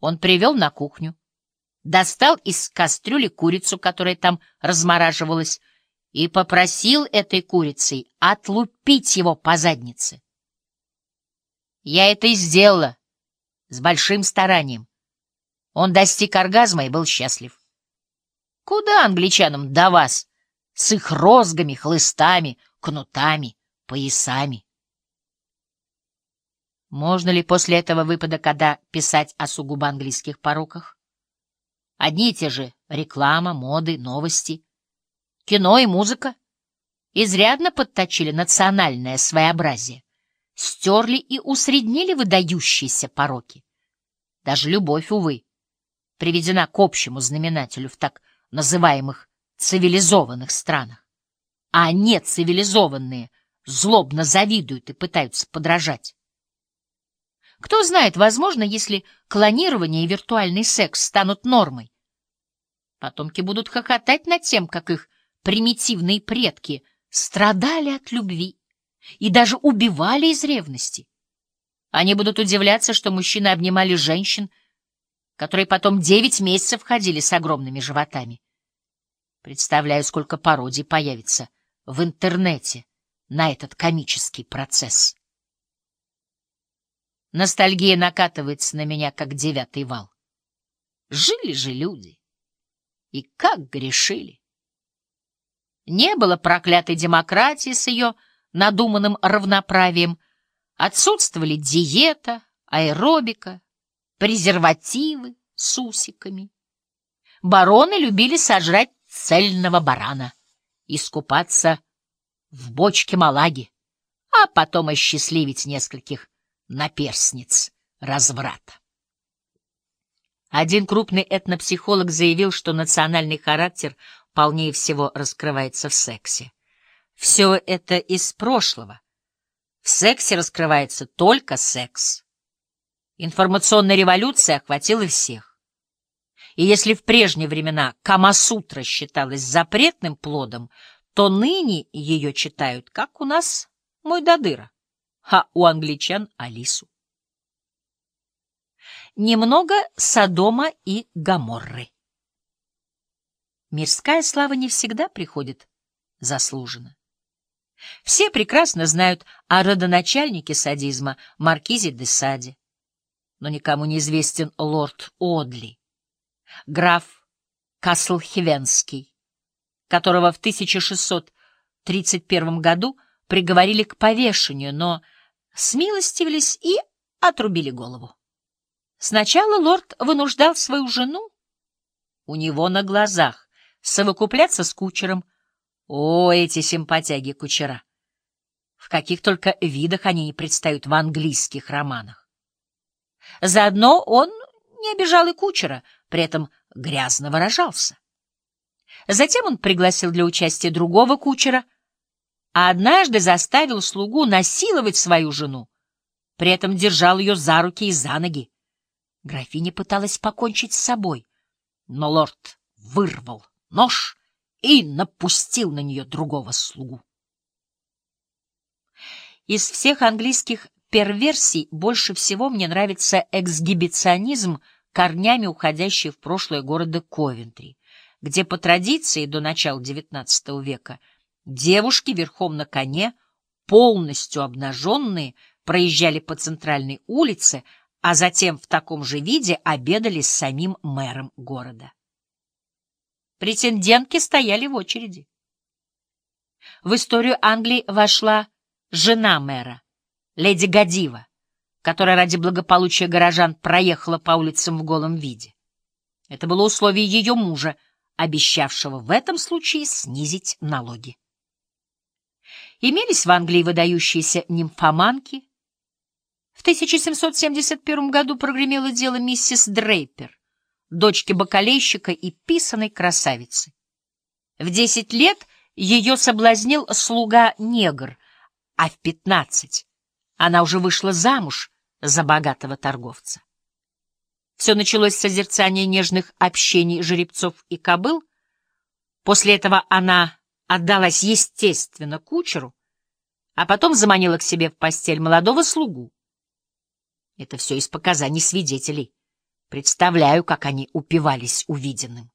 Он привел на кухню, достал из кастрюли курицу, которая там размораживалась, и попросил этой курицей отлупить его по заднице. Я это и сделала, с большим старанием. Он достиг оргазма и был счастлив. Куда англичанам до вас с их розгами, хлыстами, кнутами, поясами? Можно ли после этого выпада когда писать о сугубо английских пороках? Одни и те же реклама, моды, новости, кино и музыка изрядно подточили национальное своеобразие, стерли и усреднили выдающиеся пороки. Даже любовь, увы, приведена к общему знаменателю в так называемых цивилизованных странах. А нецивилизованные злобно завидуют и пытаются подражать. Кто знает, возможно, если клонирование и виртуальный секс станут нормой, потомки будут хохотать над тем, как их примитивные предки страдали от любви и даже убивали из ревности. Они будут удивляться, что мужчины обнимали женщин, которые потом девять месяцев ходили с огромными животами. Представляю, сколько пародий появится в интернете на этот комический процесс. Ностальгия накатывается на меня, как девятый вал. Жили же люди, и как грешили. Не было проклятой демократии с ее надуманным равноправием, отсутствовали диета, аэробика, презервативы с усиками. Бароны любили сожрать цельного барана, искупаться в бочке малаги, а потом осчастливить нескольких наперсниц разврата. Один крупный этнопсихолог заявил, что национальный характер полнее всего раскрывается в сексе. Все это из прошлого. В сексе раскрывается только секс. Информационная революция охватила всех. И если в прежние времена Камасутра считалась запретным плодом, то ныне ее читают, как у нас мой Дадыра, а у англичан Алису. Немного Содома и Гоморры. Мирская слава не всегда приходит заслуженно. Все прекрасно знают о родоначальнике садизма Маркизе де Саде но никому не известен лорд Одли, граф Каслхевенский, которого в 1631 году приговорили к повешению, но смилостивились и отрубили голову. Сначала лорд вынуждал свою жену у него на глазах совокупляться с кучером. О, эти симпатяги кучера! В каких только видах они не предстают в английских романах. Заодно он не обижал и кучера, при этом грязно выражался. Затем он пригласил для участия другого кучера, а однажды заставил слугу насиловать свою жену, при этом держал ее за руки и за ноги. Графиня пыталась покончить с собой, но лорд вырвал нож и напустил на нее другого слугу. Из всех английских перверсий больше всего мне нравится эксгибиционизм, корнями уходящий в прошлое города Ковентри, где по традиции до начала XIX века девушки верхом на коне, полностью обнаженные, проезжали по центральной улице, а затем в таком же виде обедали с самим мэром города. Претендентки стояли в очереди. В историю Англии вошла жена мэра, леди Гадива, которая ради благополучия горожан проехала по улицам в голом виде. Это было условие ее мужа, обещавшего в этом случае снизить налоги. Имелись в Англии выдающиеся нимфоманки. В 1771 году прогремело дело миссис Дрейпер, дочки бакалейщика и писаной красавицы. В десять лет ее соблазнил слуга-негр, а в пятнадцать она уже вышла замуж за богатого торговца. Все началось с созерцания нежных общений жеребцов и кобыл. После этого она отдалась естественно кучеру, а потом заманила к себе в постель молодого слугу. Это все из показаний свидетелей. Представляю, как они упивались увиденным.